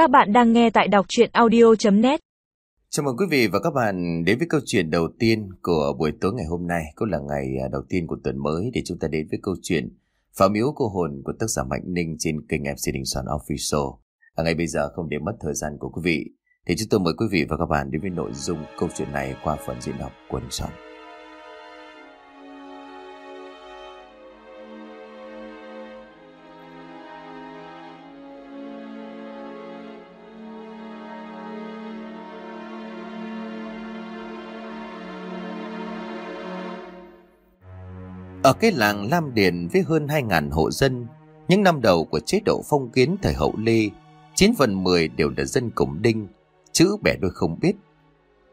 Các bạn đang nghe tại đọc chuyện audio.net Chào mừng quý vị và các bạn đến với câu chuyện đầu tiên của buổi tối ngày hôm nay Cũng là ngày à, đầu tiên của tuần mới để chúng ta đến với câu chuyện Phá miếu cô hồn của tác giả Mạnh Ninh trên kênh MC Đình Soạn Official. À, Ngay bây giờ không để mất thời gian của quý vị Thì chúng tôi mời quý vị và các bạn đến với nội dung câu chuyện này qua phần diễn đọc của Đình Soạn. Ở cái làng Lam Điền với hơn 2.000 hộ dân, những năm đầu của chế độ phong kiến thời hậu Lê, 9 phần 10 đều là dân cổng đinh, chữ bẻ đôi không biết.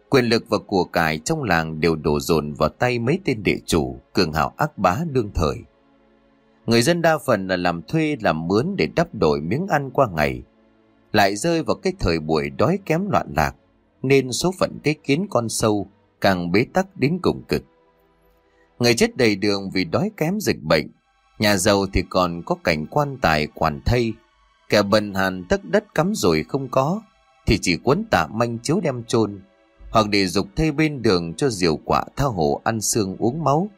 Quyền lực và của cải trong làng đều đổ dồn vào tay mấy tên địa chủ, cường hào ác bá đương thời. Người dân đa phần là làm thuê làm mướn để đắp đổi miếng ăn qua ngày, lại rơi vào cái thời buổi đói kém loạn lạc, nên số phận thế kiến con sâu càng bế tắc đến cùng cực. Người chết đầy đường vì đói kém dịch bệnh. Nhà giàu thì còn có cảnh quan tài quản thây. Kẻ bần hàn tất đất cắm rồi không có. Thì chỉ quấn tạ manh chiếu đem chôn Hoặc để dục thây bên đường cho diều quả tha hồ ăn xương uống máu.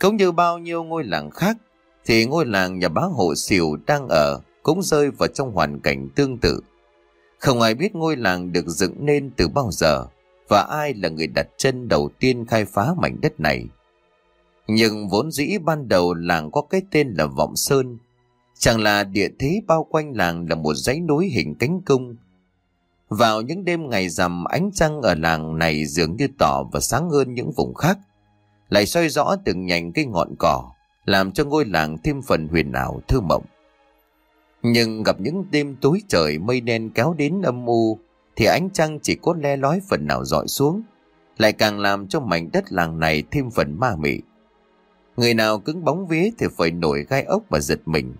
Cũng như bao nhiêu ngôi làng khác. Thì ngôi làng nhà bá hộ xỉu đang ở cũng rơi vào trong hoàn cảnh tương tự. Không ai biết ngôi làng được dựng nên từ bao giờ và ai là người đặt chân đầu tiên khai phá mảnh đất này. Nhưng vốn dĩ ban đầu làng có cái tên là Vọng Sơn, chẳng là địa thế bao quanh làng là một dãy núi hình cánh cung. Vào những đêm ngày rằm ánh trăng ở làng này dường như tỏ và sáng hơn những vùng khác, lại soi rõ từng nhành cây ngọn cỏ, làm cho ngôi làng thêm phần huyền ảo thơ mộng. Nhưng gặp những đêm tối trời mây đen kéo đến âm u, thì ánh trăng chỉ có le lói phần nào dọi xuống, lại càng làm cho mảnh đất làng này thêm phần ma mị. Người nào cứng bóng vía thì phải nổi gai ốc và giật mình.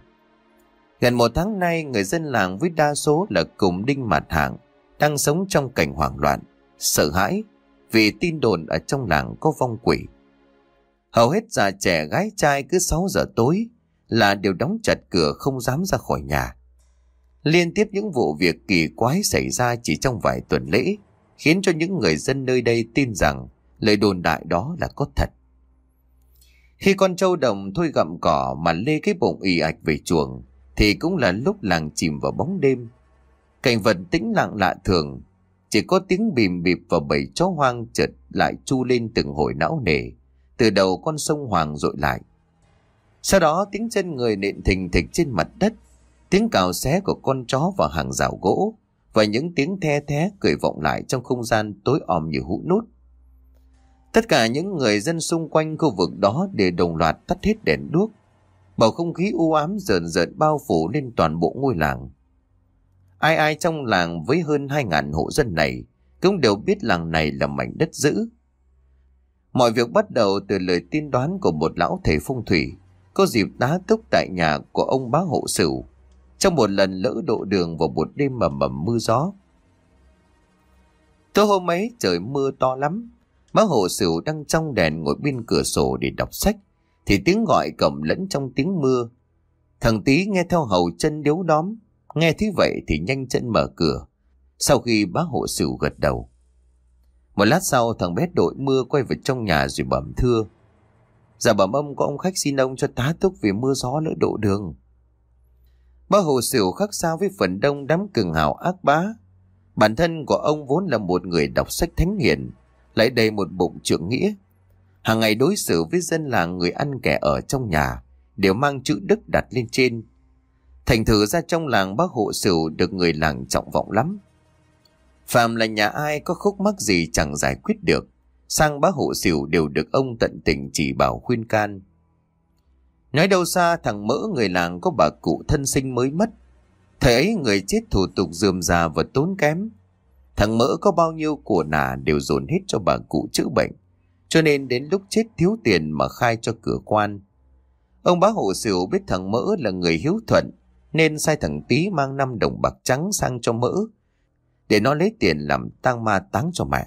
Gần một tháng nay, người dân làng với đa số là cùng đinh mặt hạng, đang sống trong cảnh hoảng loạn, sợ hãi, vì tin đồn ở trong làng có vong quỷ. Hầu hết già trẻ gái trai cứ 6 giờ tối là đều đóng chặt cửa không dám ra khỏi nhà. Liên tiếp những vụ việc kỳ quái xảy ra chỉ trong vài tuần lễ, khiến cho những người dân nơi đây tin rằng lời đồn đại đó là có thật. Khi con trâu đồng thôi gặm cỏ mà lê cái bụng ì ạch về chuồng, thì cũng là lúc làng chìm vào bóng đêm. Cảnh vật tĩnh lặng lạ thường, chỉ có tiếng bìm bịp và bầy chó hoang chợt lại chu lên từng hồi não nề, từ đầu con sông Hoàng dội lại. Sau đó tiếng chân người nện thình thịch trên mặt đất, Tiếng cào xé của con chó vào hàng rào gỗ và những tiếng the thé cười vọng lại trong không gian tối om như hũ nút. Tất cả những người dân xung quanh khu vực đó đều đồng loạt tắt hết đèn đuốc. Bầu không khí u ám rợn rợn bao phủ lên toàn bộ ngôi làng. Ai ai trong làng với hơn 2.000 hộ dân này cũng đều biết làng này là mảnh đất giữ. Mọi việc bắt đầu từ lời tiên đoán của một lão thầy phong thủy có dịp đá túc tại nhà của ông bá hộ sửu trong một lần lỡ độ đường vào một đêm mầm mầm mưa gió. Tối hôm ấy trời mưa to lắm, má hồ sửu đang trong đèn ngồi bên cửa sổ để đọc sách, thì tiếng gọi cầm lẫn trong tiếng mưa. Thằng tí nghe theo hầu chân điếu đóm, nghe thế vậy thì nhanh chân mở cửa, sau khi bá hộ sửu gật đầu. Một lát sau thằng bé đội mưa quay về trong nhà rồi bẩm thưa. Dạ bẩm ông có ông khách xin ông cho tá túc vì mưa gió lỡ độ đường bác Hồ Sửu khác xa với phần đông đám cường hào ác bá. Bản thân của ông vốn là một người đọc sách thánh hiền, lại đầy một bụng trưởng nghĩa. Hàng ngày đối xử với dân làng người ăn kẻ ở trong nhà, đều mang chữ đức đặt lên trên. Thành thử ra trong làng bác hộ sửu được người làng trọng vọng lắm. Phạm là nhà ai có khúc mắc gì chẳng giải quyết được, sang bác hộ sửu đều được ông tận tình chỉ bảo khuyên can. Nói đâu xa thằng mỡ người làng có bà cụ thân sinh mới mất. Thời ấy người chết thủ tục dườm già và tốn kém. Thằng mỡ có bao nhiêu của nà đều dồn hết cho bà cụ chữa bệnh. Cho nên đến lúc chết thiếu tiền mà khai cho cửa quan. Ông bá hộ sửu biết thằng mỡ là người hiếu thuận, nên sai thằng tí mang 5 đồng bạc trắng sang cho mỡ, để nó lấy tiền làm tang ma táng cho mẹ.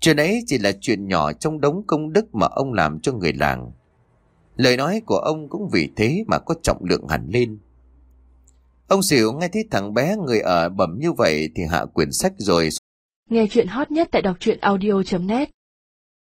Chuyện ấy chỉ là chuyện nhỏ trong đống công đức mà ông làm cho người làng. Lời nói của ông cũng vì thế mà có trọng lượng hẳn lên. Ông xỉu nghe thấy thằng bé người ở bẩm như vậy thì hạ quyển sách rồi Nghe chuyện hot nhất tại đọc truyện audio.net